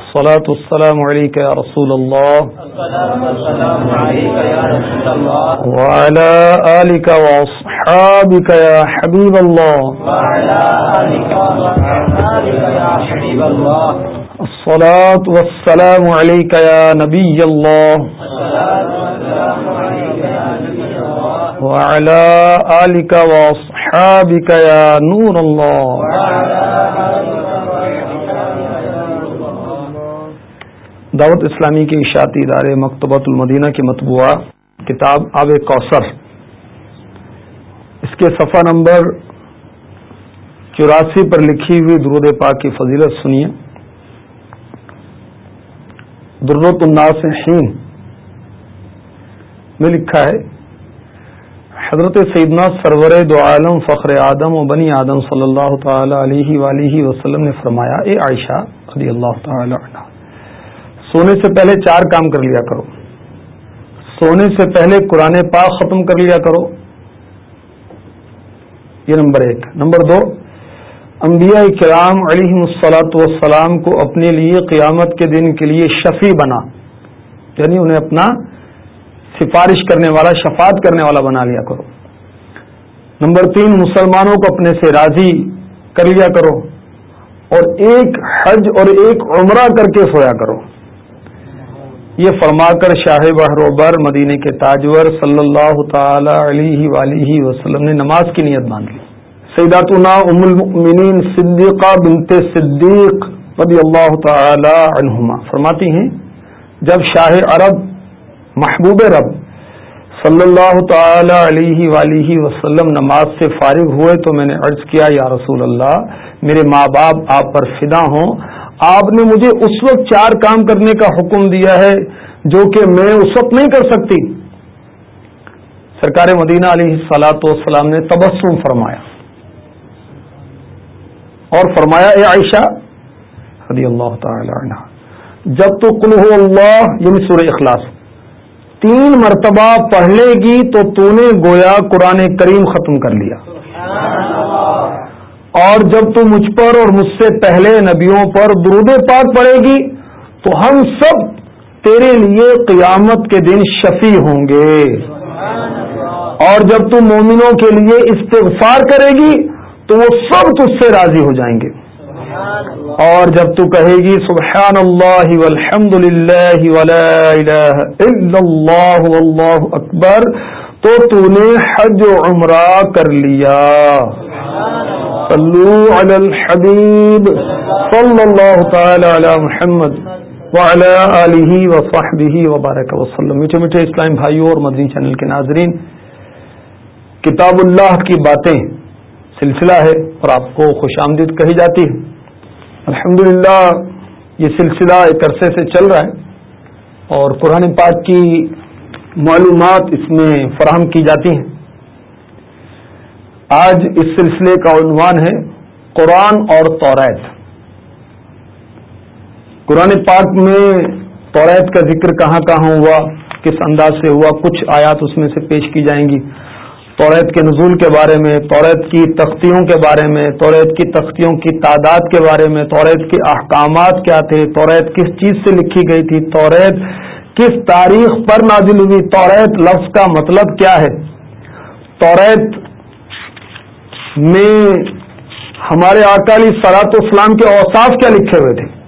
الصلاة والسلام عليك يا رسول الله. وعلى آلك وأصحابك يا حبيب الله. وعلى آلك وأصحابك يا حبيب الله الصلاة والسلام عليك يا نبي الله. وعلى آلك وأصحابك يا نور الله. وعلى آلك دعوت اسلامی کے اشاعتی ادارے مکتبۃ المدینہ کی مطبوعہ کتاب آب کوثر۔ اس کے صفحہ نمبر چوراسی پر لکھی ہوئی درود پاک کی فضیلت سنیے۔ درت الناس حین میں لکھا ہے، حضرت سیدنا سرور دو عالم فخر آدم و بنی آدم صلی اللہ تعالی علیہ ولیہ وسلم نے فرمایا، اے عائشہ رضی اللہ تعالی عنہ سونے سے پہلے چار کام کر لیا کرو۔ سونے سے پہلے قرآن پاک ختم کر لیا کرو۔ یہ نمبر ایک۔ نمبر دو، انبیاء کرام علیہ السلاۃ والسلام کو اپنے لیے قیامت کے دن کے لیے شفیع بنا یعنی انہیں اپنا سفارش کرنے والا، شفاعت کرنے والا بنا لیا کرو۔ نمبر تین، مسلمانوں کو اپنے سے راضی کر لیا کرو اور ایک حج اور ایک عمرہ کر کے سویا کرو۔ یہ فرما کر شاہ بہروبر مدینے کے تاجور صلی اللہ تعالی علیہ ولیہ وسلم نے نماز کی نیت مان لی سیداتنا ام المؤمنین صدیقہ بنت صدیق رضی اللہ تعالی عنہما۔ فرماتی ہیں، جب شاہ عرب، محبوب رب صلی اللہ تعالی علیہ ولیہ وسلم نماز سے فارغ ہوئے تو میں نے عرض کیا، یا رسول اللہ، میرے ماں باپ آپ پر فدا ہوں آپ نے مجھے اس وقت چار کام کرنے کا حکم دیا ہے جو کہ میں اس وقت نہیں کر سکتی۔ سرکار مدینہ علیہ سلاۃ والسلام نے تبسم فرمایا۔ اور فرمایا، اے عائشہ رضی اللہ تعالی عنہ، جب تو کل اللہ یعنی سورہ اخلاص، تین مرتبہ پڑھ لے گی تو تو نے گویا قرآن کریم ختم کر لیا۔ اور جب تو مجھ پر اور مجھ سے پہلے نبیوں پر درود پاک پڑے گی، تو ہم سب تیرے لیے قیامت کے دن شفیع ہوں گے۔ اور جب تو مومنوں کے لیے استغفار کرے گی، تو وہ سب تجھ سے راضی ہو جائیں گے۔ اور جب تو کہے گی سبحان اللہ والحمد للہ ولا الہ الا اللہ واللہ اکبر، تو تو نے حج و عمرہ کر لیا۔ صلو علی الحبیب صلی اللہ تعالی علی محمد وعلى آلہ وصحبہ وبارک وسلم. میٹھے میٹھے اسلام بھائیوں اور مدنی چینل کے ناظرین، کتاب اللہ کی باتیں سلسلہ ہے اور آپ کو خوش آمدید کہی جاتی ہے۔ الحمد یہ سلسلہ ایک عرصے سے چل رہا ہے اور قرآن پاک کی معلومات اس میں فراہم کی جاتی ہیں۔ آج اس سلسلے کا عنوان ہے قرآن اور توریت۔ قرآن پاک میں توریت کا ذکر کہاں کہاں ہوا، کس انداز سے ہوا، کچھ آیات اس میں سے پیش کی جائیں گی۔ توریت کے نزول کے بارے میں، توریت کی تختیوں کے بارے میں، توریت کی تختیوں کی تعداد کے بارے میں، توریت کے احکامات کیا تھے، توریت کس چیز سے لکھی گئی تھی، توریت کس تاریخ پر نازل ہوئی، توریت لفظ کا مطلب کیا ہے۔ توریت میں ہمارے اکالی سرات اسلام کے اوصاف کیا لکھے ہوئے تھے؟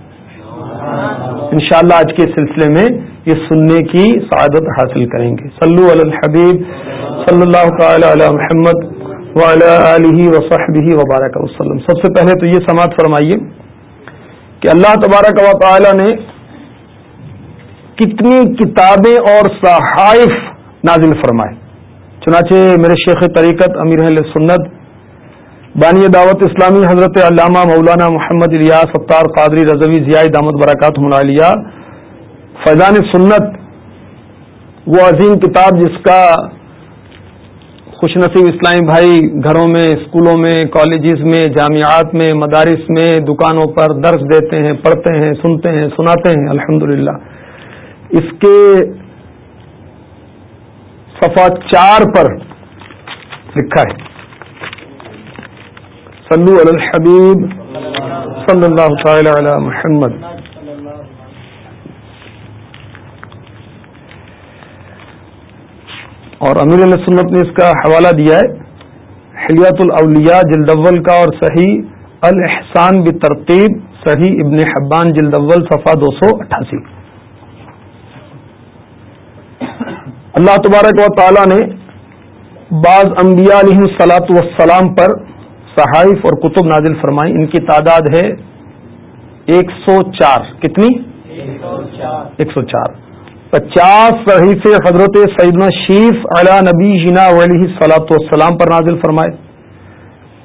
انشاءاللہ آج کے سلسلے میں یہ سننے کی سعادت حاصل کریں گے۔ سلو الحبیب، صلی اللہ تعالی علی محمد علیہ وصحبہ وبارک وسلم۔ سب سے پہلے تو یہ سماعت فرمائیے کہ اللہ تبارک و تعالی نے کتنی کتابیں اور صحائف نازل فرمائے۔ چنانچہ میرے شیخ طریقت امیر سنت بانی دعوت اسلامی حضرت علامہ مولانا محمد الیاس ستار قادری رضوی ضیاء دامت برکات ملالیہ فیضان سنت، وہ عظیم کتاب جس کا خوش نصیب اسلامی بھائی گھروں میں اسکولوں میں، کالجز میں، جامعات میں، مدارس میں دکانوں پر درس دیتے ہیں، پڑھتے ہیں، سنتے ہیں، سناتے ہیں الحمد اس کے صفا چار پر لکھا ہے۔ صلو علی الحبیب صلی اللہ تعالی علی محمد. اور امیر علیہ سنت نے اس کا حوالہ دیا ہے حلیات الاولیاء جلد اول کا اور صحیح الحسان بترتیب صحیح ابن حبان جلد اول صفا دو سو اٹھاسی۔ اللہ تبارک و تعالی نے بعض انبیاء علیہ سلاۃ والسلام پر صحائف اور کتب نازل فرمائی ان کی تعداد ہے ایک سو چار۔ کتنی؟ ایک سو چار۔ پچاس صحیف حضرت سیدنا شیف علی نبی جنا علیہ سلاۃ والسلام پر نازل فرمائے۔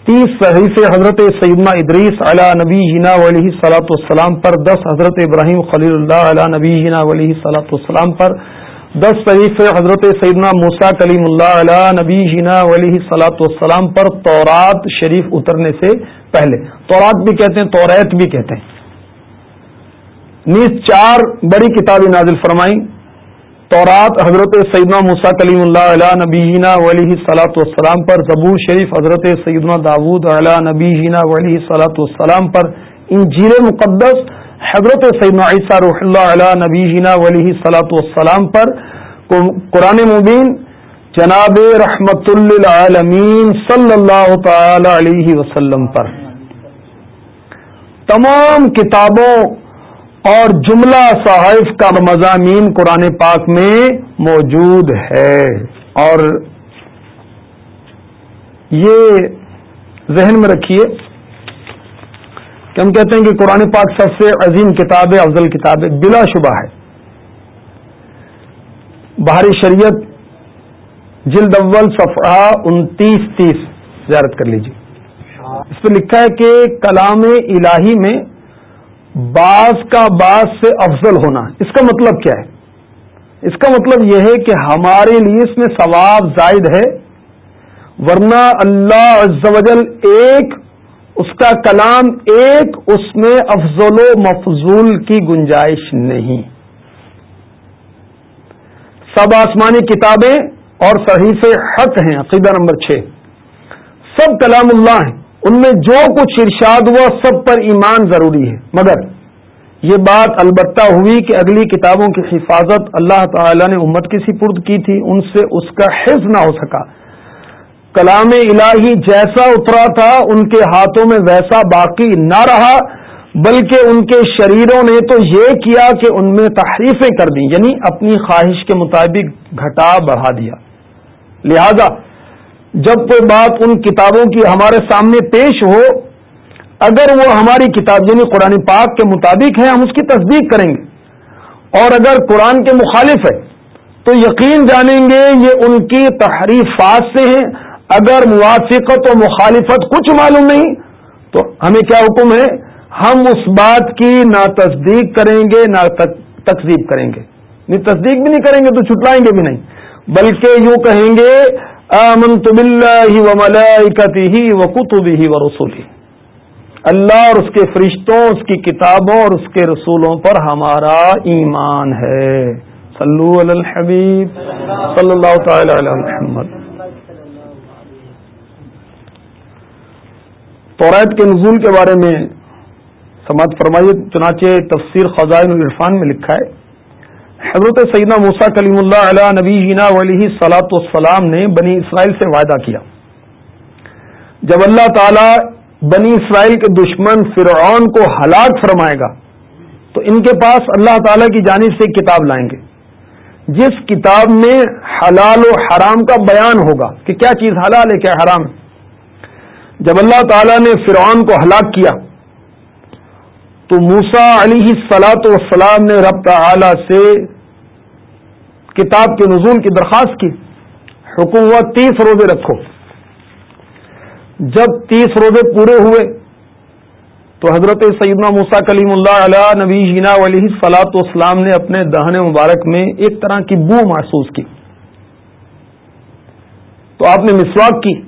تیس صحیف حضرت سیدنا ادریس علی نبی جنا علیہ سلاۃ والسلام پر، دس حضرت ابراہیم خلیل اللہ علیہ نبی جنا علیہ سلاۃ والسلام پر دس صحیح حضرت سیدنا موسا کلیم اللہ علیہ نبی جینا علیہ سلاۃ والسلام پر تورات شریف اترنے سے پہلے۔ تورات بھی کہتے ہیں توریت بھی کہتے ہیں۔ نیز چار بڑی کتابیں نازل فرمائی تورات حضرت سیدنا موسا کلیم اللہ علیہ نبی جینا علیہ سلاۃ والسلام پر، زبور شریف حضرت سیدنا داود علیہ نبی جینا علیہ سلاۃ والسلام پر۔ انجیل مقدس حضرت سیدنا عیسیٰ رح اللہ علیہ نبی جینا ولی صلاۃ والسلام پر قرآن مبین جناب رحمت للعالمین صلی اللہ تعالی علیہ وسلم پر۔ تمام کتابوں اور جملہ صحائف کا مضامین قرآن پاک میں موجود ہے۔ اور یہ ذہن میں رکھیے کہ ہم کہتے ہیں کہ قرآن پاک سب سے عظیم کتاب ہے، افضل کتاب ہے، بلا شبہ ہے۔ بہاری شریعت جلد اول صفحہ انتیس تیس زیارت کر لیجیے اس پہ لکھا ہے کہ کلام الہی میں بعض کا بعض سے افضل ہونا۔ اس کا مطلب کیا ہے؟ اس کا مطلب یہ ہے کہ ہمارے لیے اس میں ثواب زائد ہے، ورنہ اللہ عز و جل ایک اس کا کلام ایک اس میں افضل و مفضول کی گنجائش نہیں۔ سب آسمانی کتابیں اور صحیح سے حق ہیں، عقیدہ نمبر چھ۔ سب کلام اللہ ہیں، ان میں جو کچھ ارشاد ہوا سب پر ایمان ضروری ہے۔ مگر یہ بات البتہ ہوئی کہ اگلی کتابوں کی حفاظت اللہ تعالی نے امت کی سپرد کی تھی، ان سے اس کا حفظ نہ ہو سکا۔ کلام الہی جیسا اترا تھا، ان کے ہاتھوں میں ویسا باقی نہ رہا، بلکہ ان کے شریروں نے تو یہ کیا کہ ان میں تحریفیں کر دی یعنی اپنی خواہش کے مطابق گھٹا بڑھا دیا۔ لہذا، جب کوئی بات ان کتابوں کی ہمارے سامنے پیش ہو، اگر وہ ہماری کتاب یعنی قرآن پاک کے مطابق ہے ہم اس کی تصدیق کریں گے۔ اور اگر قرآن کے مخالف ہے، تو یقین جانیں گے یہ ان کی تحریفات سے ہیں۔ اگر موافقت و مخالفت کچھ معلوم نہیں، تو ہمیں کیا حکم ہے؟ ہم اس بات کی نہ تصدیق کریں گے نہ تقزیب کریں گے۔ نہیں، تصدیق بھی نہیں کریں گے تو چھٹلائیں گے بھی نہیں۔ بلکہ یوں کہیں گے امن تم ہی و ملکتی ہی و کتبی ہی و رسولی اللہ اور اس کے فرشتوں، اس کی کتابوں اور اس کے رسولوں پر ہمارا ایمان ہے۔ صلو علی الحبیب۔ صلی اللہ تعالی علی محمد۔ توریت کے نزول کے بارے میں سماعت فرمائیے، چنانچہ تفسیر خزائن الرفان میں لکھا ہے۔ حضرت سیدنا موسا کلیم اللہ علیہ نبی جینا علیہ سلاۃ والسلام نے بنی اسرائیل سے وعدہ کیا۔ جب اللہ تعالی بنی اسرائیل کے دشمن فرعون کو ہلاک فرمائے گا، تو ان کے پاس اللہ تعالی کی جانب سے کتاب لائیں گے۔ جس کتاب میں حلال و حرام کا بیان ہوگا کہ کیا چیز حلال ہے، کیا حرام ہے۔ جب اللہ تعالی نے فرعون کو ہلاک کیا، تو موسا علی سلاط وسلام نے رب تعالی سے کتاب کے نزول کی درخواست کی حکومت تیس روزے رکھو۔ جب تیس روزے پورے ہوئے، تو حضرت سیدنا موسا کلیم اللہ علیہ نبی جینا علیہ سلاط والسلام نے اپنے دہن مبارک میں ایک طرح کی بو محسوس کی۔ تو آپ نے مسواک کی۔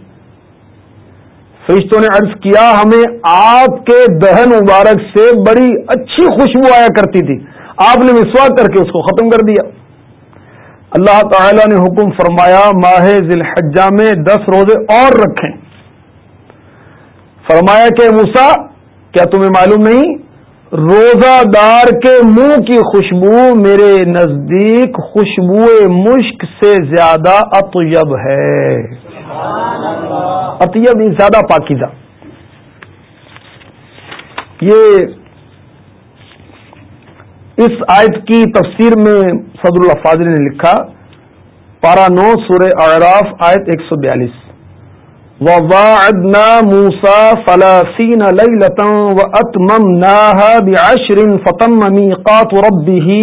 فرشتوں نے عرض کیا، ہمیں آپ کے دہن مبارک سے بڑی اچھی خوشبو آیا کرتی تھی۔ آپ نے مسوا کر کے اس کو ختم کر دیا۔ اللہ تعالی نے حکم فرمایا، ماہ ذی الحجہ میں دس روزے اور رکھیں۔ فرمایا کہ موسا کیا تمہیں معلوم نہیں؟ روزہ دار کے منہ کی خوشبو میرے نزدیک خوشبو مشک سے زیادہ اطیب ہے۔ اطیب زیادہ پاکیزہ۔ یہ اس آیت کی تفسیر میں صدر اللہ فاضل نے لکھا، پارا نو سورہ اعراف آیت ایک سو بیالیس۔ و ادنا موسا فلاسین و اتمم فتم قات ربی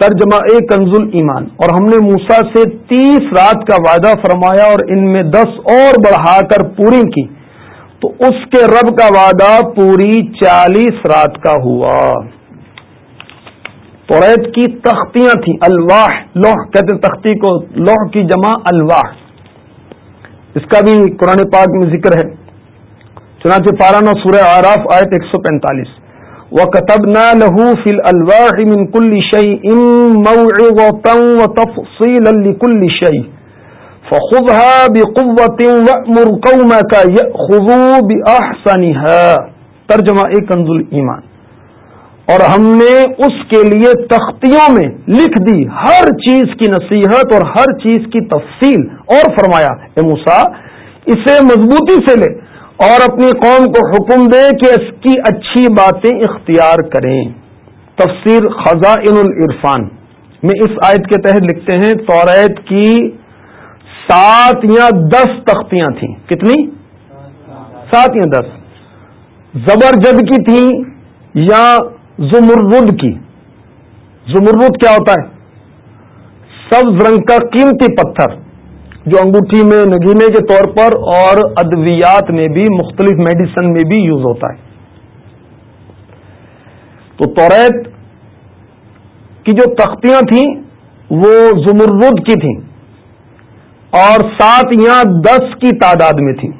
ترجمہ اے کنز ایمان اور ہم نے موسا سے تیس رات کا وعدہ فرمایا اور ان میں دس اور بڑھا کر پوری کی. تو اس کے رب کا وعدہ پوری چالیس رات کا ہوا. توریت کی تختیاں تھیں، الواح، لوح، کہتے تختی کو، لوح کی جمع الواح. اس کا بھی قرآن پاک میں ذکر ہے۔ چنانچہ پارانہ سورہ آراف آیت ایک سو پینتالیس۔ و کتب نہ لہو فل الواح من کل شعی ام و تفصیل کل شعی فخذها ترجمہ ایک کنزل ایمان۔ اور ہم نے اس کے لیے تختیوں میں لکھ دی ہر چیز کی نصیحت اور ہر چیز کی تفصیل اور فرمایا، اے موسا اسے مضبوطی سے لے اور اپنی قوم کو حکم دے کہ اس کی اچھی باتیں اختیار کریں۔ تفسیر خزائن العرفان میں اس آیت کے تحت لکھتے ہیں، توریت کی سات یا دس تختیاں تھیں۔ کتنی؟ سات یا دس۔ زبرجد کی تھیں یا زمرد کی۔ زمرد کیا ہوتا ہے؟ سبز رنگ کا قیمتی پتھر، جو انگوٹھی میں نگینے کے طور پر اور ادویات میں بھی، مختلف میڈیسن میں بھی یوز ہوتا ہے۔ تو توریت کی جو تختیاں تھیں، وہ زمرد کی تھیں۔ اور سات یا دس کی تعداد میں تھیں۔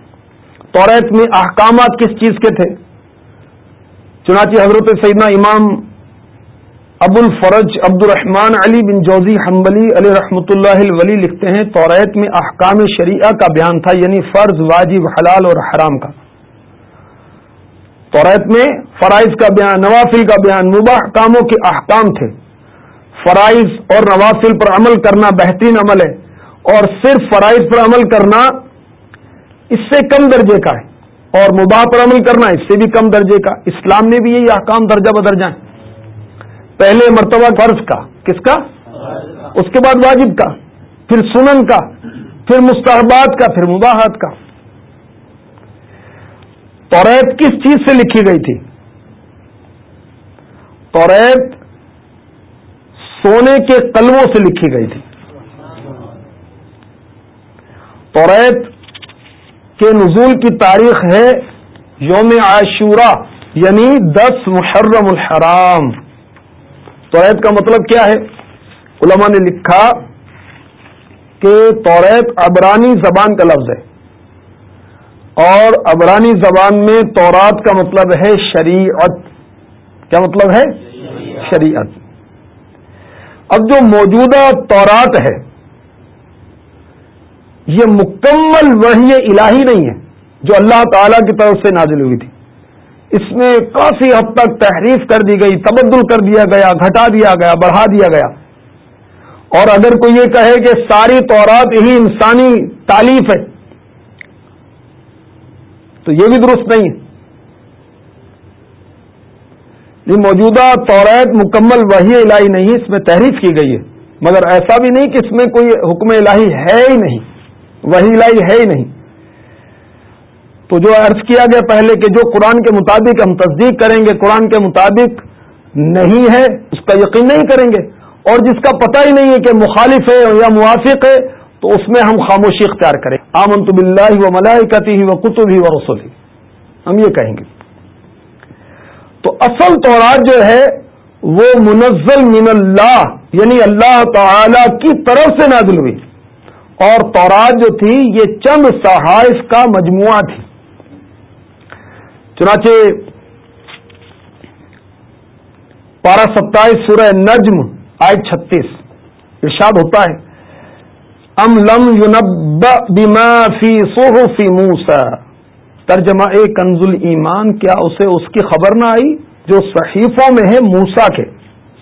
توریت میں احکامات کس چیز کے تھے؟ چنانچہ حضرت سیدنا امام ابو الفرج عبد الرحمان علی بن جوزی حنبلی علی رحمۃ اللہ ولی لکھتے ہیں توریت میں احکام شریعہ کا بیان تھا یعنی فرض، واجب، حلال اور حرام کا۔ توریت میں فرائض کا بیان، نوافل کا بیان، مباح کاموں کے احکام تھے۔ فرائض اور نوافل پر عمل کرنا بہترین عمل ہے، اور صرف فرائض پر عمل کرنا اس سے کم درجے کا ہے۔ اور مباح پر عمل کرنا اس سے بھی کم درجے کا۔ اسلام میں بھی یہی احکام درجہ بدرجہ ہیں پہلے مرتبہ فرض کا۔ کس کا؟ اس کے بعد واجب کا۔ پھر سنن کا۔ پھر مستحبات کا۔ پھر مباحت کا۔ توریت کس چیز سے لکھی گئی تھی؟ توریت سونے کے قلموں سے لکھی گئی تھی۔ توریت کے نزول کی تاریخ ہے یوم عاشورہ یعنی دس محرم الحرام۔ توریت کا مطلب کیا ہے؟ علماء نے لکھا کہ توریت ابرانی زبان کا لفظ ہے۔ اور ابرانی زبان میں تورات کا مطلب ہے شریعت۔ کیا مطلب ہے؟ شریعت۔ اب جو موجودہ تورات ہے یہ مکمل وحی الہی نہیں ہے جو اللہ تعالی کی طرف سے نازل ہوئی تھی۔ اس میں کافی حد تک تحریف کر دی گئی، تبدل کر دیا گیا، گھٹا دیا گیا، بڑھا دیا گیا۔ اور اگر کوئی یہ کہے کہ ساری تورات ہی انسانی تعلیف ہے، تو یہ بھی درست نہیں ہے۔ یہ موجودہ توریت مکمل وحی الہی نہیں، اس میں تحریف کی گئی ہے۔ مگر ایسا بھی نہیں کہ اس میں کوئی حکم الہی ہے ہی نہیں۔ وہی لائی ہے ہی نہیں۔ تو جو عرض کیا گیا پہلے کہ جو قرآن کے مطابق ہم تصدیق کریں گے، قرآن کے مطابق نہیں ہے، اس کا یقین نہیں کریں گے۔ اور جس کا پتہ ہی نہیں ہے کہ مخالف ہے یا موافق ہے، تو اس میں ہم خاموشی اختیار کریں۔ آمن تو بلّہ و ملائکتی ہی و کتب ہی و رسول ہی ہم یہ کہیں گے۔ تو اصل طورات جو ہے، وہ منزل من اللہ یعنی اللہ تعالی کی طرف سے نازل ہوئی۔ اور تورات جو تھی یہ چند صحائف کا مجموعہ تھی۔ چنانچہ پارہ ستائیس سورہ نجم آئے چھتیس۔ ارشاد ہوتا ہے، ام لم یونب بما فی صحف موسا ترجمہ اے کنز ایمان کیا اسے اس کی خبر نہ آئی جو صحیفوں میں ہے موسا کے؟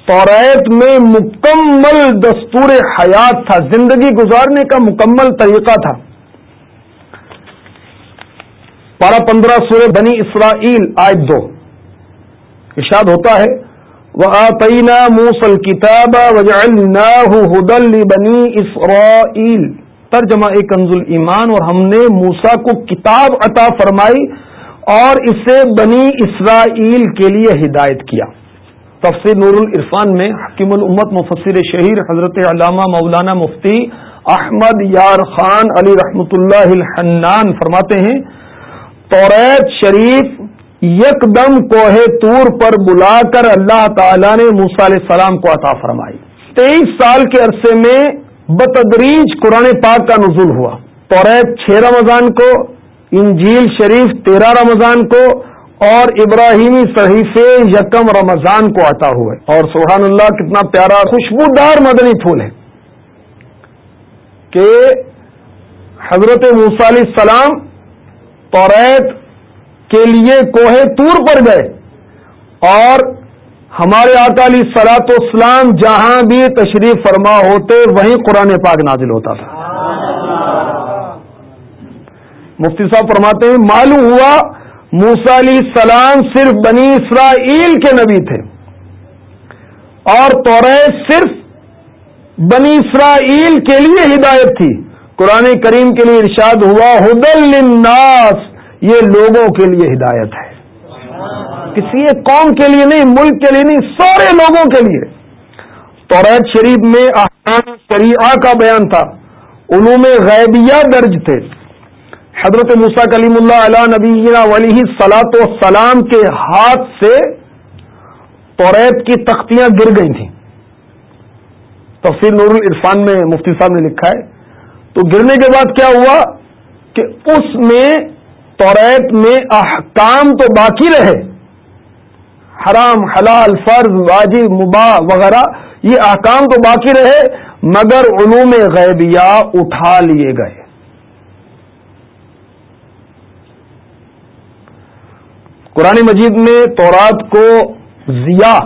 توریت میں مکمل دستور حیات تھا، زندگی گزارنے کا مکمل طریقہ تھا۔ پارہ پندرہ سورہ بنی اسرائیل آج دو۔ ارشاد ہوتا ہے وہ آئینہ موسل کتاب ہدل بنی اسرائیل ترجمہ کنز ایمان، اور ہم نے موسا کو کتاب عطا فرمائی اور اسے بنی اسرائیل کے لیے ہدایت کیا۔ تفسیر نور العرفان میں حکیم الامت مفسر شہیر حضرت علامہ مولانا مفتی احمد یار خان علی رحمۃ اللہ الحنان فرماتے ہیں، توریت شریف یک دم کوہ تور پر بلا کر اللہ تعالی نے موسا علیہ السلام کو عطا فرمائی۔ تیئیس سال کے عرصے میں بتدریج قرآن پاک کا نزول ہوا۔ توریت چھ رمضان کو، انجیل شریف تیرہ رمضان کو اور ابراہیمی صحیفے یکم رمضان کو عطا ہوئے۔ اور سبحان اللہ کتنا پیارا خوشبودار مدنی پھول ہے کہ حضرت علیہ السلام توریت کے لیے کوہ تور پر گئے۔ اور ہمارے اکالی سلاط اسلام جہاں بھی تشریف فرما ہوتے وہیں قرآن پاک نازل ہوتا تھا۔ مفتی صاحب فرماتے ہیں معلوم ہوا موسا علیہ السلام صرف بنی اسرائیل کے نبی تھے اور تو صرف بنی اسرائیل کے لیے ہدایت تھی۔ قرآن کریم کے لیے ارشاد ہوا، ہدل للناس یہ لوگوں کے لیے ہدایت ہے۔ کسی ایک قوم کے لیے نہیں، ملک کے لیے نہیں، سارے لوگوں کے لیے۔ توریت شریف میں احکام شریعہ کا بیان تھا۔ علوم غیبیہ درج تھے۔ حضرت موسا کلیم اللہ علیہ نبی ولی سلاط و سلام کے ہاتھ سے توریت کی تختیاں گر گئی تھیں۔ تفصیل نور العرفان میں مفتی صاحب نے لکھا ہے۔ تو گرنے کے بعد کیا ہوا کہ اس میں توریت میں احکام تو باقی رہے۔ حرام، حلال، فرض، واجب، مباح وغیرہ یہ احکام تو باقی رہے، مگر علوم غیبیہ اٹھا لیے گئے۔ قرآن مجید میں تورات کو ضیا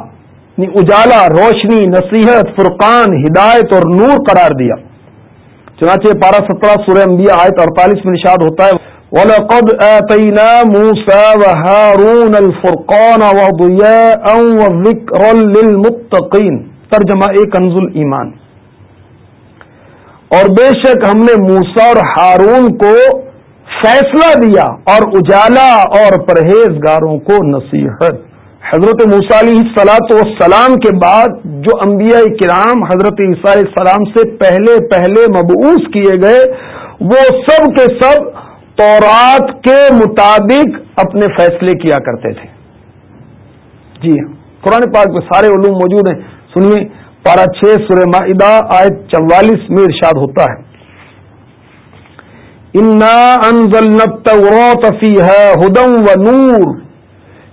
یعنی اجالا، روشنی، نصیحت، فرقان، ہدایت اور نور قرار دیا۔ چنانچہ پارہ سترہ سورہ انبیاء آیت اڑتالیس میں نشاد ہوتا ہے، وَلَقَدْ آتَيْنَا مُوسَى وَهَارُونَ الْفُرْقَانَ وَضُيَاءً وَذِكْرًا لِلْمُتَّقِينَ۔ ترجمہ ایک انزل ایمان۔ اور بے شک ہم نے موسا اور ہارون کو فیصلہ دیا اور اجالا اور پرہیزگاروں کو نصیحت۔ حضرت علیہ سلاط والسلام کے بعد جو انبیاء کرام حضرت عیسیٰ علیہ السلام سے پہلے پہلے مبعوث کیے گئے، وہ سب کے سب تورات کے مطابق اپنے فیصلے کیا کرتے تھے۔ جی ہاں قرآن پاک میں سارے علوم موجود ہیں۔ سنیے پارا چھ سورہ معدہ آیت چوالیس میں ارشاد ہوتا ہے۔ انا انزلنا التوراة فيها هدى ونور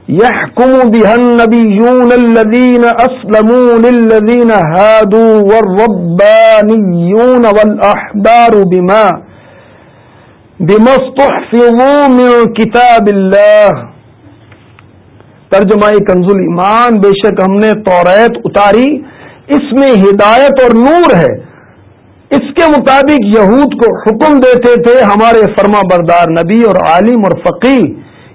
يحكم بها النبيون الذين أسلموا للذين هادوا والربانيون والأحبار بما بما استحفظوا من كتاب الله ترجمہ کنز ایمان بے شک ہم نے توریت اتاری، اس میں ہدایت اور نور ہے۔ اس کے مطابق یہود کو حکم دیتے تھے ہمارے فرما بردار نبی اور عالم اور فقی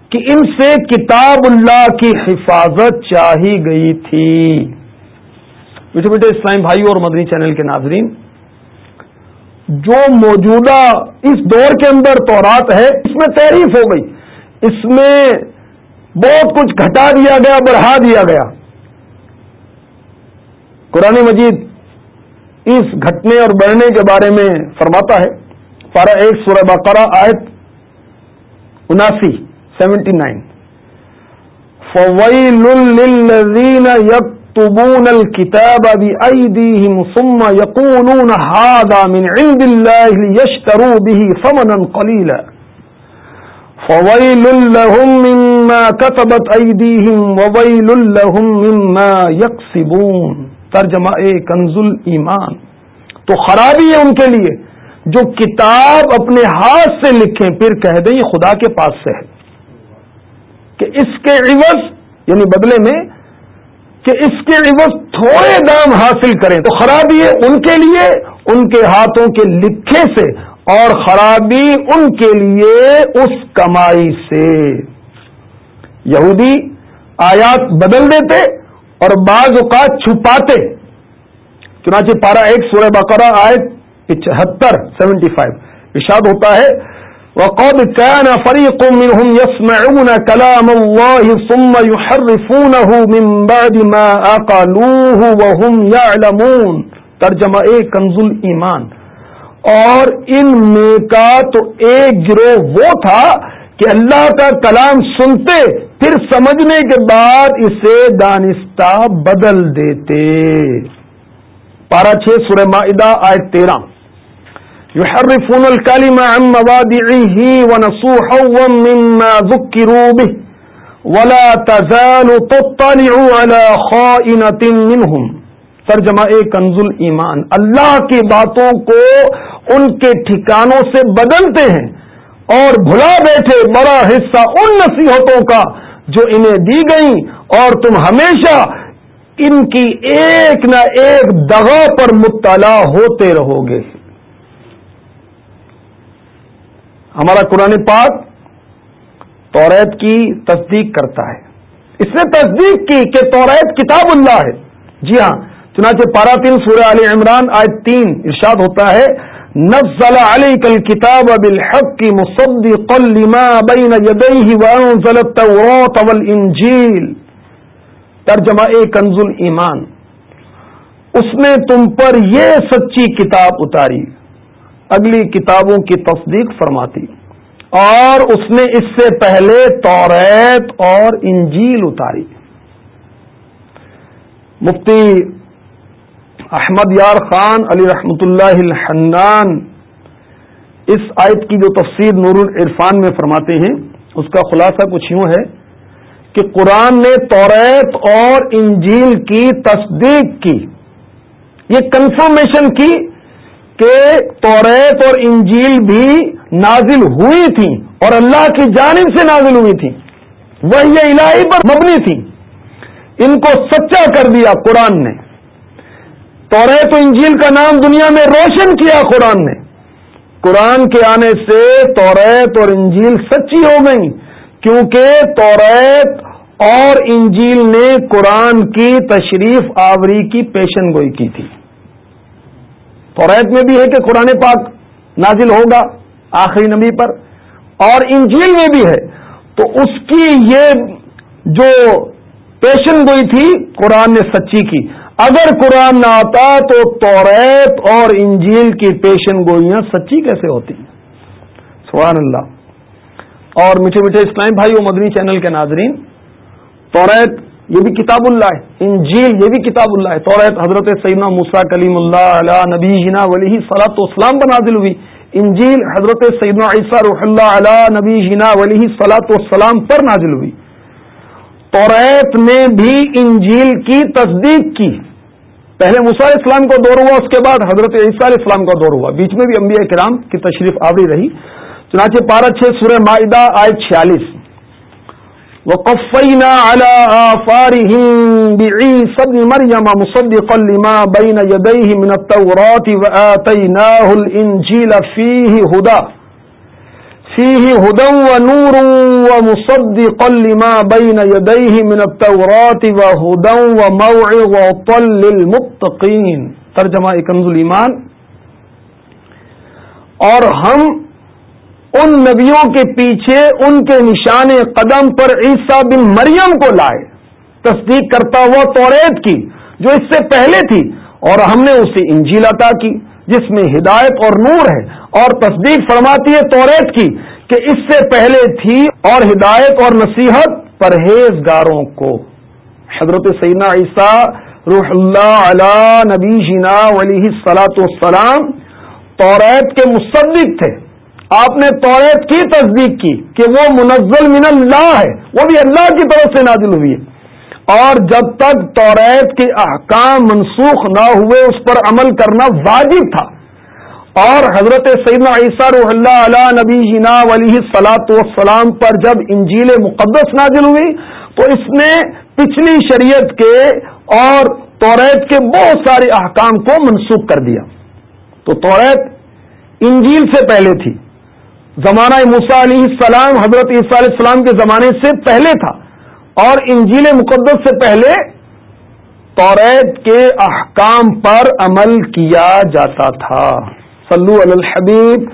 کہ ان سے کتاب اللہ کی حفاظت چاہی گئی تھی۔ بیٹے بیٹے اسلام بھائی اور مدنی چینل کے ناظرین، جو موجودہ اس دور کے اندر تورات ہے، اس میں تعریف ہو گئی۔ اس میں بہت کچھ گھٹا دیا گیا، بڑھا دیا گیا۔ قرآن مجید اس گھٹنے اور بڑھنے کے بارے میں فرماتا ہے۔ پارا ایک سورہ بقرہ آیت اناسی، سیونٹی نائن۔ فویل يكتبون الكتاب بأيديهم ثم يقولون هذا من عند الله ليشتروا به ثمنا قليلا۔ فويل لهم مما كتبت أيديهم وويل لهم مما يكسبون۔ ترجمہ کنز ایمان۔ تو خرابی ہے ان کے لیے جو کتاب اپنے ہاتھ سے لکھیں، پھر کہہ دیں یہ خدا کے پاس سے ہے۔ کہ اس کے عوض یعنی بدلے میں، کہ اس کے عوض تھوڑے دام حاصل کریں۔ تو خرابی ہے ان کے لیے، ان کے ہاتھوں کے لکھے سے، اور خرابی ان کے لیے اس کمائی سے۔ یہودی آیات بدل دیتے اور بعض اوقات چھپاتے۔ چنانچہ پارا ایک سورہ بقرہ آئے پچہتر سیونٹی فائیو ارشاد ہوتا ہے، وقد كان فريق منهم يسمعون كلام الله ثم يحرفونه من بعد ما أقلوه وهم يعلمون۔ ترجمہ کنز ایمان اور ان میں کا تو ایک گروہ وہ تھا کہ اللہ کا کلام سنتے، پھر سمجھنے کے بعد اسے دانستہ بدل دیتے۔ پارا چھ سورہ معدہ آئے تیرہ۔ يحرفون الكلمة عن مواضعه ونسوا حوا مما ذكروا به ولا تزال تطلع على خائنة منهم۔ ترجمہ کنز ایمان اللہ کی باتوں کو ان کے ٹھکانوں سے بدلتے ہیں۔ اور بھلا بیٹھے بڑا حصہ ان نصیحتوں کا جو انہیں دی گئی اور تم ہمیشہ ان کی ایک نہ ایک دغا پر مطالعہ ہوتے رہو گے۔ ہمارا قرآن پاک توریت کی تصدیق کرتا ہے۔ اس نے تصدیق کی کہ توریت کتاب اللہ ہے۔ جی ہاں چنانچہ پارا تین سورہ علی عمران آج تین ارشاد ہوتا ہے۔ نزل عليك الكتاب بالحق مصدقا لما بين يديه وانزل التوراة والانجيل ترجمہ کنز ایمان اس نے تم پر یہ سچی کتاب اتاری، اگلی کتابوں کی تصدیق فرماتی، اور اس نے اس سے پہلے توریت اور انجیل اتاری۔ مفتی احمد یار خان علی رحمت اللہ الحنان۔ اس آیت کی جو تفسیر نور العرفان میں فرماتے ہیں، اس کا خلاصہ کچھ یوں ہے کہ قرآن نے توریت اور انجیل کی تصدیق کی۔ یہ کنفرمیشن کی کہ توریت اور انجیل بھی نازل ہوئی تھی اور اللہ کی جانب سے نازل ہوئی تھی وہ یہ الہی پر مبنی تھی ان کو سچا کر دیا قرآن نے۔ توریت و انجیل کا نام دنیا میں روشن کیا قرآن نے۔ قرآن کے آنے سے توریت اور انجیل سچی ہو گئی کیونکہ توریت اور انجیل نے قرآن کی تشریف آوری کی پیشن گوئی کی تھی۔ توریت میں بھی ہے کہ قرآن پاک نازل ہوگا آخری نبی پر، اور انجیل میں بھی ہے۔ تو اس کی یہ جو پیشن گوئی تھی، قرآن نے سچی کی۔ اگر قرآن نہ آتا تو توریت اور انجیل کی پیشن گوئیاں سچی کیسے ہوتی؟ سبحان اللہ۔ اور میٹھے میٹھے اسلام بھائی و مدنی چینل کے ناظرین، توریت یہ بھی کتاب اللہ ہے، انجیل یہ بھی کتاب اللہ ہے۔ توریت حضرت سیدنا موسا کلیم اللہ علیہ نبی جنا ولی صلاحت اسلام پر نازل ہوئی۔ انجیل حضرت سیدنا عیسیٰ رح اللہ علیہ نبی جنا ولی صلاحت والسلام پر نازل ہوئی۔ توریت نے بھی انجیل کی تصدیق کی۔ پہلے علیہ اسلام کا دور ہوا، اس کے بعد حضرت عیسیٰ علیہ السلام کا دور ہوا۔ بیچ میں بھی انبیاء کرام کی تشریف آوری رہی۔ چنانچہ پارہ چھ سورہ معدہ آئے چھیالیس۔ وقفینا على آفارهم بعیسی ابن مریم مصدقا لما بین یدیه من التوراة وآتیناه الانجیل فیه ہدا فيه هدى ونور ومصدقا لما بين يديه من التوراة وهدى وموعظة للمتقين. ترجمہ کنز الایمان اور ہم ان نبیوں کے پیچھے ان کے نشان قدم پر عیسیٰ بن مریم کو لائے. تصدیق کرتا ہوا توریت کی جو اس سے پہلے تھی اور ہم نے اسے انجیل عطا کی. جس میں ہدایت اور نور ہے اور تصدیق فرماتی ہے توریت کی کہ اس سے پہلے تھی اور ہدایت اور نصیحت پرہیزگاروں کو۔ حضرت سینا عیسیٰ روح اللہ علی نبی جینا علیہ سلاۃ والسلام توریت کے مصدق تھے۔ آپ نے توریت کی تصدیق کی کہ وہ منزل من اللہ ہے، وہ بھی اللہ کی طرف سے نازل ہوئی ہے۔ اور جب تک توریت کے احکام منسوخ نہ ہوئے، اس پر عمل کرنا واجب تھا۔ اور حضرت سیدنا عیسیٰ رح اللہ علیہ نبی جنا ولی سلاۃ وسلام پر جب انجیل مقدس نازل ہوئی، تو اس نے پچھلی شریعت کے اور توریت کے بہت سارے احکام کو منسوخ کر دیا۔ تو توریت انجیل سے پہلے تھی۔ زمانہ موسا علیہ السلام، حضرت عیسیٰ علیہ السلام کے زمانے سے پہلے تھا۔ اور انجیل مقدس سے پہلے توریت کے احکام پر عمل کیا جاتا تھا۔ صلو علی الحبیب،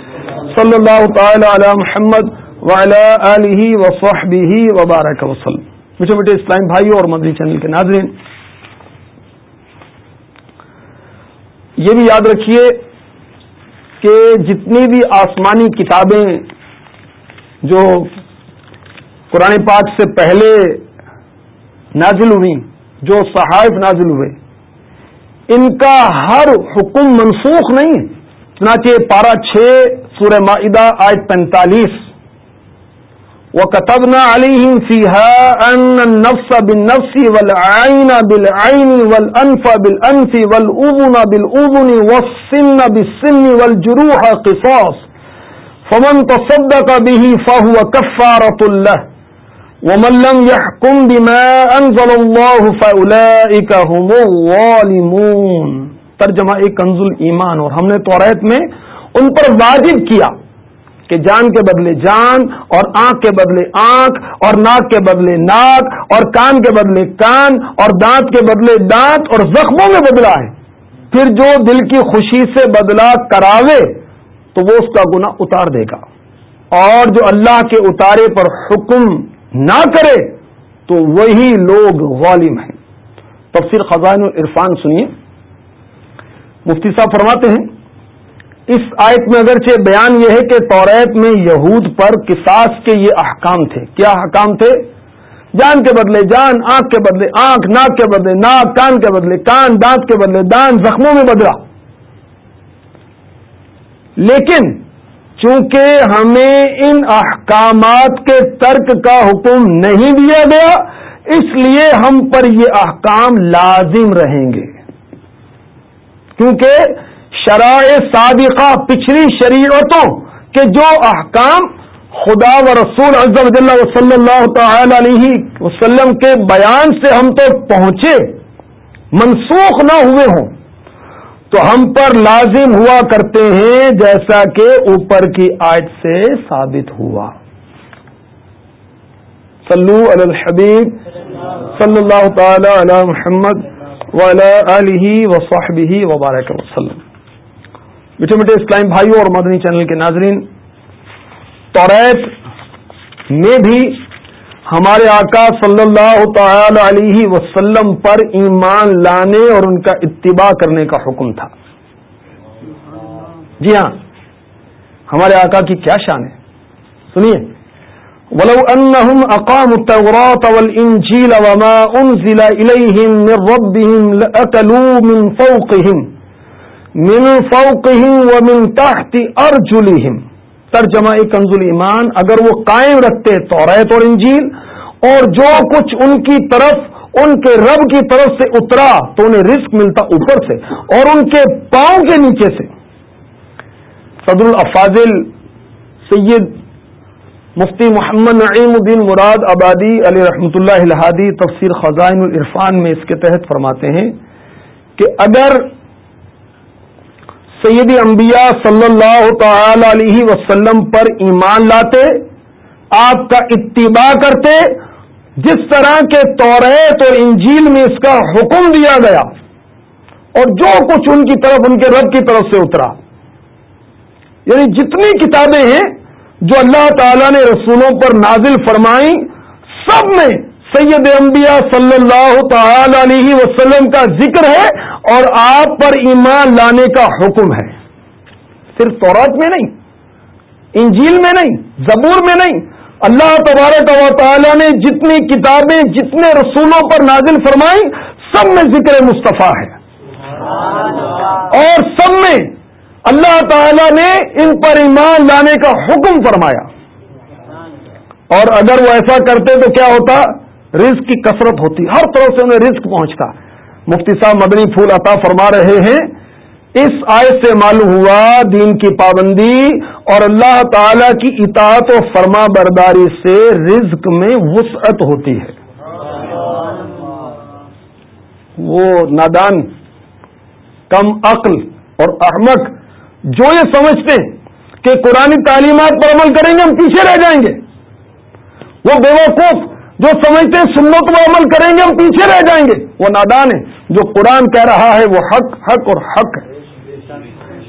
صلی اللہ تعالی علی محمد علیہ وصحبہ وبارک وسلم میٹھے میٹھے اسلام بھائیوں اور مدنی چینل کے ناظرین، یہ بھی یاد رکھیے کہ جتنی بھی آسمانی کتابیں جو قرآن پاک سے پہلے نازل ہوئی، جو صحائف نازل ہوئے۔ ان کا ہر حکم منسوخ نہیں، چنانچہ پارا چھ سورہ معدہ آج پینتالیس۔ وكتبنا عليهم فيها أن النفس بالنفس والعين بالعين والأنف بالأنف والأذن بالأذن والسن بالسن والجروح قصاص۔ فمن تصدق به فهو كفارة له۔ ومن لم يحكم بما أنزل الله فأولئك هم الظالمون. ترجمہ ایک کنز ایمان اور ہم نے توریت میں ان پر واجب کیا کہ جان کے بدلے جان اور آنکھ کے بدلے آنکھ اور ناک کے بدلے ناک اور کان کے بدلے کان اور دانت کے بدلے دانت اور زخموں میں بدلا ہے۔ پھر جو دل کی خوشی سے بدلا کراوے تو وہ اس کا گنا اتار دے گا۔ اور جو اللہ کے اتارے پر حکم نہ کرے تو وہی لوگ غالم ہیں۔ تفسیر خزان عرفان سنیے۔ مفتی صاحب فرماتے ہیں، اس آیت میں اگرچہ بیان یہ ہے کہ توریت میں یہود پر کساس کے یہ احکام تھے۔ کیا احکام تھے؟ جان کے بدلے، جان، آنکھ کے بدلے، آنکھ، ناک کے بدلے، ناک، کان کے بدلے، کان، دانت کے بدلے، دان، زخموں میں بدلا۔ لیکن چونکہ ہمیں ان احکامات کے ترک کا حکم نہیں دیا گیا، اس لیے ہم پر یہ احکام لازم رہیں گے۔ کیونکہ شرائع صادقہ پچھلی شریعتوں کے جو احکام خدا و رسول اللہ صلی اللہ تعالی علیہ وسلم کے بیان سے ہم تو پہنچے، منسوخ نہ ہوئے ہوں۔ تو ہم پر لازم ہوا کرتے ہیں جیسا کہ اوپر کی آیت سے ثابت ہوا۔ صلو علی الحبیب، صلی اللہ تعالی علی محمد علیہ وصحبہ وبارک وسلم۔ میٹھے میٹھے اسلام بھائیوں اور مدنی چینل کے ناظرین، توریت میں بھی ہمارے آقا صلی اللہ تعالی علیہ وسلم پر ایمان لانے اور ان کا اتباع کرنے کا حکم تھا۔ جی ہاں ہمارے آقا کی کیا شان ہے۔ سنیے۔ ولو انہم اقام التوراة والانجیل وما انزل الیہم من ربهم لأکلوا من فوقهم من فوقهم ومن تحت ارجلهم ترجمہ کنز ایمان، اگر وہ قائم رکھتے توریت اور انجیل، اور جو کچھ ان کی طرف، ان کے رب کی طرف سے اترا تو انہیں رزق ملتا اوپر سے اور ان کے پاؤں کے نیچے سے۔ صدر الافاظل سید مفتی محمد نعیم الدین مراد آبادی علی رحمۃ اللہ الحادی تفسیر خزائن العرفان میں اس کے تحت فرماتے ہیں کہ اگر سیدی انبیاء صلی اللہ تعالی علیہ وسلم پر ایمان لاتے، آپ کا اتباع کرتے، جس طرح کے توریت اور انجیل میں اس کا حکم دیا گیا، اور جو کچھ ان کی طرف، ان کے رب کی طرف سے اترا۔ یعنی جتنی کتابیں ہیں جو اللہ تعالی نے رسولوں پر نازل فرمائی سب میں سید انبیاء صلی اللہ تعالی علیہ وسلم کا ذکر ہے اور آپ پر ایمان لانے کا حکم ہے۔ صرف تورات میں نہیں، انجیل میں نہیں، زبور میں نہیں۔ اللہ تبارک و تعالی نے جتنی کتابیں، جتنے رسولوں پر نازل فرمائی سب میں ذکر مصطفیٰ ہے۔ اور سب میں اللہ تعالی نے ان پر ایمان لانے کا حکم فرمایا۔ اور اگر وہ ایسا کرتے تو کیا ہوتا؟ رزق کی کثرت ہوتی، ہر طرح سے انہیں رزق پہنچتا۔ مفتی صاحب مدنی پھول عطا فرما رہے ہیں۔ اس آیت سے معلوم ہوا دین کی پابندی اور اللہ تعالی کی اطاعت و فرما برداری سے رزق میں وسعت ہوتی ہے۔ وہ نادان، کم عقل اور احمد جو یہ سمجھتے ہیں کہ قرآن تعلیمات پر عمل کریں گے، ہم پیچھے رہ جائیں گے۔ وہ بے وقوف جو سمجھتے ہیں سنت پر عمل کریں گے، ہم پیچھے رہ جائیں گے۔ وہ نادان ہے جو قرآن کہہ رہا ہے وہ حق حق اور حق ہے۔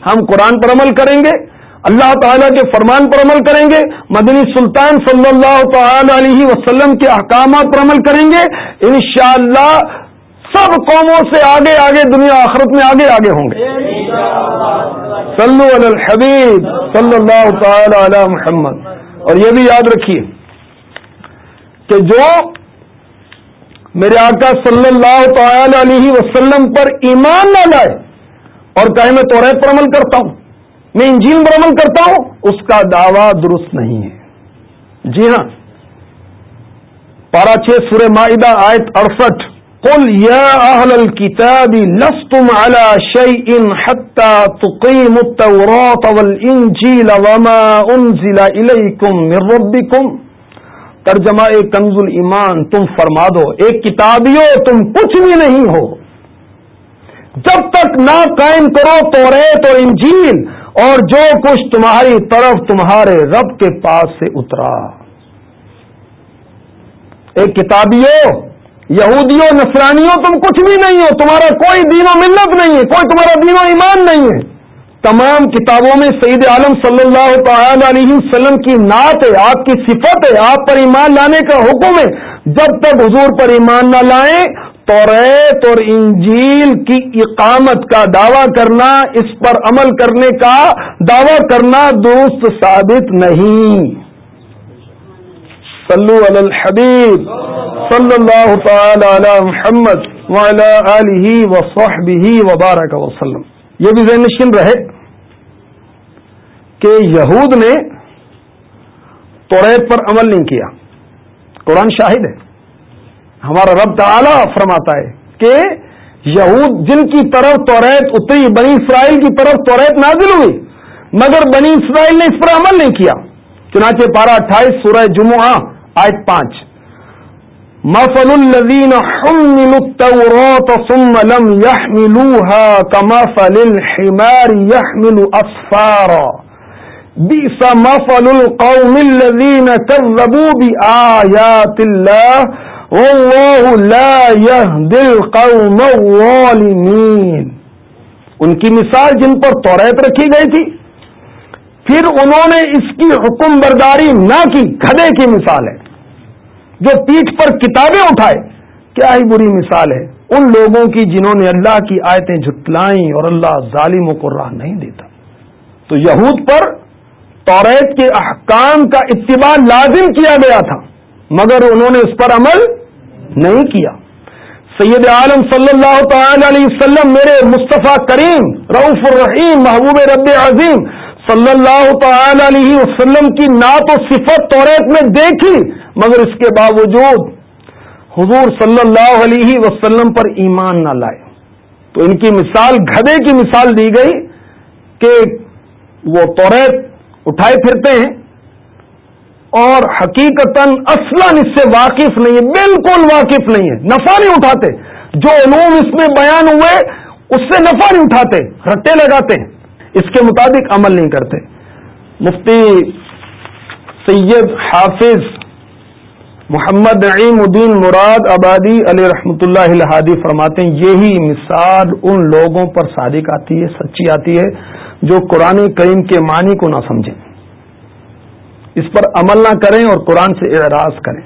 ہم قرآن پر عمل کریں گے، اللہ تعالیٰ کے فرمان پر عمل کریں گے، مدنی سلطان صلی اللہ تعالی علیہ وسلم کے احکامات پر عمل کریں گے۔ انشاءاللہ سب قوموں سے آگے آگے دنیا آخرت میں آگے آگے ہوں گے۔ صلو علی الحبیب صلی اللہ تعالی علی محمد۔ اور یہ بھی یاد رکھیے کہ جو میرے آقا صلی اللہ تعالی علیہ وسلم پر ایمان نہ لائے اور کہیں میں تو پر عمل کرتا ہوں، میں انجین پر عمل کرتا ہوں، اس کا دعویٰ درست نہیں ہے۔ جی ہاں پارا چھ سورہ معدہ آیت اڑسٹھ، قل يا أهل الكتاب لستم على شيء حتى تقيموا التوراة والإنجيل وما أنزل إليكم من ربكم ترجمہ ایک کنز ایمان تم فرما دو، ایک کتابیوں تم کچھ بھی نہیں ہو۔ جب تک نہ قائم کرو تو ریت اور انجیل، اور جو کچھ تمہاری طرف تمہارے رب کے پاس سے اترا۔ ایک کتابیوں یہودیوں، نصرانیوں، تم کچھ بھی نہیں ہو، تمہارا کوئی دین و ملت نہیں ہے، کوئی تمہارا دین و ایمان نہیں ہے۔ تمام کتابوں میں سعید عالم صلی اللہ تعالی علیہ وسلم کی نعت ہے، آپ کی صفت ہے، آپ پر ایمان لانے کا حکم ہے۔ جب تک حضور پر ایمان نہ لائیں تو ریت اور انجیل کی اقامت کا دعویٰ کرنا، اس پر عمل کرنے کا دعویٰ کرنا درست ثابت نہیں۔ صلو علی الحبیب صلی اللہ تعالی علی محمد وصحبہ وبارک وسلم یہ بھی ذہن نشین رہے کہ یہود نے توریت پر عمل نہیں کیا۔ قرآن شاہد ہے۔ ہمارا رب تعالی فرماتا ہے کہ یہود جن کی طرف توریت اتری بنی اسرائیل کی طرف توریت نازل ہوئی، مگر بنی اسرائیل نے اس پر عمل نہیں کیا۔ چنانچہ پارہ اٹھائیس سورہ جمعہ آج پانچ۔ مثل الذين حملوا التوراة ثم لم يحملوها كمثل الحمار يحمل أصفارا بئس مثل القوم الذين كذبوا بآيات الله والله لا يهدي القوم الظالمين۔ ان کی مثال جن پر توریت رکھی گئی تھی، پھر انہوں نے اس کی حکم برداری نہ کی گھڑے کی مثال ہے۔ جو پیٹھ پر کتابیں اٹھائے۔ کیا ہی بری مثال ہے۔ ان لوگوں کی جنہوں نے اللہ کی آیتیں جھٹلائیں اور اللہ ظالموں کو راہ نہیں دیتا۔ تو یہود پر توریت کے احکام کا اتباع لازم کیا گیا تھا، مگر انہوں نے اس پر عمل نہیں کیا۔ سید عالم صلی اللہ تعالی علیہ وسلم، میرے مصطفیٰ کریم رعف الرحیم، محبوب رب عظیم صلی اللہ تعالی علیہ وسلم کی نعت و صفت توریت میں دیکھی، مگر اس کے باوجود حضور صلی اللہ علیہ وسلم پر ایمان نہ لائے۔ تو ان کی مثال گدے کی مثال دی گئی کہ وہ توریت اٹھائے پھرتے ہیں اور حقیقت اصلا اس سے واقف نہیں ہے، بالکل واقف نہیں ہے۔ نفع نہیں اٹھاتے۔ جو علوم اس میں بیان ہوئے، اس سے نفع نہیں اٹھاتے، رٹے لگاتے ہیں۔ اس کے مطابق عمل نہیں کرتے۔ مفتی سید حافظ محمد نعیم الدین مراد آبادی علی رحمۃ اللہ الحادی فرماتے ہیں، یہی مثال ان لوگوں پر صادق آتی ہے، سچی آتی ہے، جو قرآن کریم کے معنی کو نہ سمجھیں۔ اس پر عمل نہ کریں اور قرآن سے اعراض کریں۔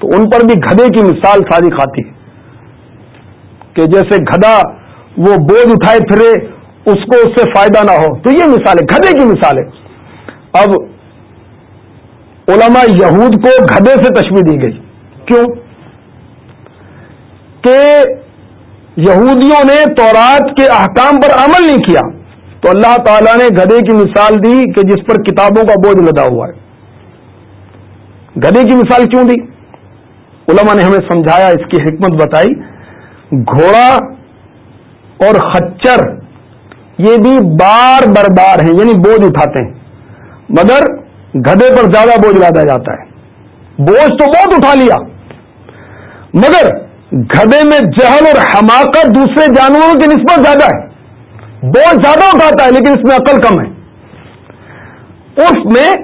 تو ان پر بھی گدے کی مثال صادق آتی ہے کہ جیسے گدا وہ بوجھ اٹھائے پھرے اس کو اس سے فائدہ نہ ہو۔ تو یہ مثال ہے گدے کی مثال ہے۔ اب علماء یہود کو گدے سے تشبیح دی گئی۔ کیوں؟ کہ یہودیوں نے تورات کے احکام پر عمل نہیں کیا۔ تو اللہ تعالیٰ نے گدے کی مثال دی کہ جس پر کتابوں کا بوجھ لدا ہوا ہے۔ گدے کی مثال کیوں دی؟ علماء نے ہمیں سمجھایا، اس کی حکمت بتائی۔ گھوڑا اور خچر یہ بھی بار بردار ہیں یعنی بوجھ اٹھاتے ہیں۔ مگر گدے پر زیادہ بوجھ لادا جاتا ہے۔ بوجھ تو بہت اٹھا لیا۔ مگر گدے میں جہل اور حماقت دوسرے جانوروں کی نسبت زیادہ ہے۔ بوجھ زیادہ اٹھاتا ہے، لیکن اس میں عقل کم ہے۔ اس میں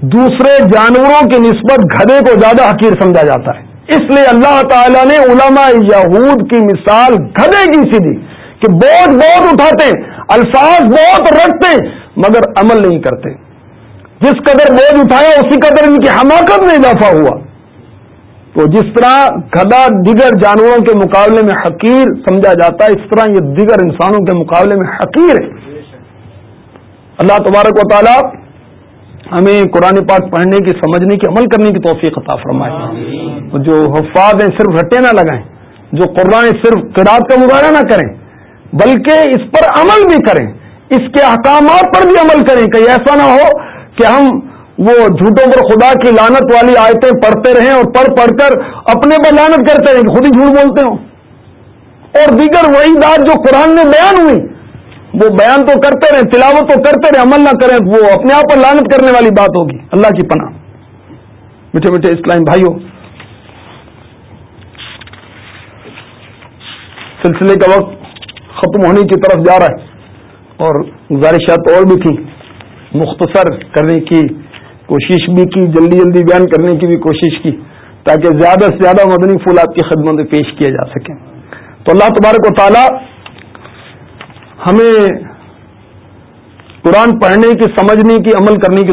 دوسرے جانوروں کی نسبت گدے کو زیادہ حقیر سمجھا جاتا ہے۔ اس لیے اللہ تعالی نے علماء یہود کی مثال گدے کی سی دی۔ کہ بوجھ بہت اٹھاتے الفاظ بہت رکھتے مگر عمل نہیں کرتے۔ جس قدر بوجھ اٹھایا اسی قدر ان کی حماقت میں اضافہ ہوا۔ تو جس طرح گدا دیگر جانوروں کے مقابلے میں حقیر سمجھا جاتا ہے اس طرح یہ دیگر انسانوں کے مقابلے میں حقیر ہے۔ اللہ تبارک و تعالی ہمیں قرآن پاک پڑھنے کی سمجھنے کی عمل کرنے کی توفیق عطا فرمائے۔ جو حفاظ ہیں صرف رٹے نہ لگائیں جو قربان صرف قرآد کا مظاہرہ نہ کریں بلکہ اس پر عمل بھی کریں۔ اس کے احکامات پر بھی عمل کریں۔ کہیں ایسا نہ ہو کہ ہم وہ جھوٹوں پر خدا کی لانت والی آیتیں پڑھتے رہیں اور پڑھ پڑھ کر اپنے پر لانت کرتے رہیں۔ خود ہی جھوٹ بولتے ہوں۔ اور دیگر وہی بات جو قرآن میں بیان ہوئی، وہ بیان تو کرتے رہے تلاوت تو کرتے رہے عمل نہ کریں، وہ اپنے آپ پر لانت کرنے والی بات ہوگی۔ اللہ کی پناہ۔ میٹھے میٹھے اسلام بھائیوں، سلسلے کا وقت ختم ہونے کی طرف جا رہا ہے اور گزارشات اور بھی تھیں مختصر کرنے کی کوشش بھی کی، جلدی جلدی بیان کرنے کی بھی کوشش کی تاکہ زیادہ سے زیادہ مدنی پھول آپ کی خدمت میں پیش کیا جا سکے۔ تو اللہ تبارک و تعالی ہمیں قرآن پڑھنے کی، سمجھنے کی، عمل کرنے کی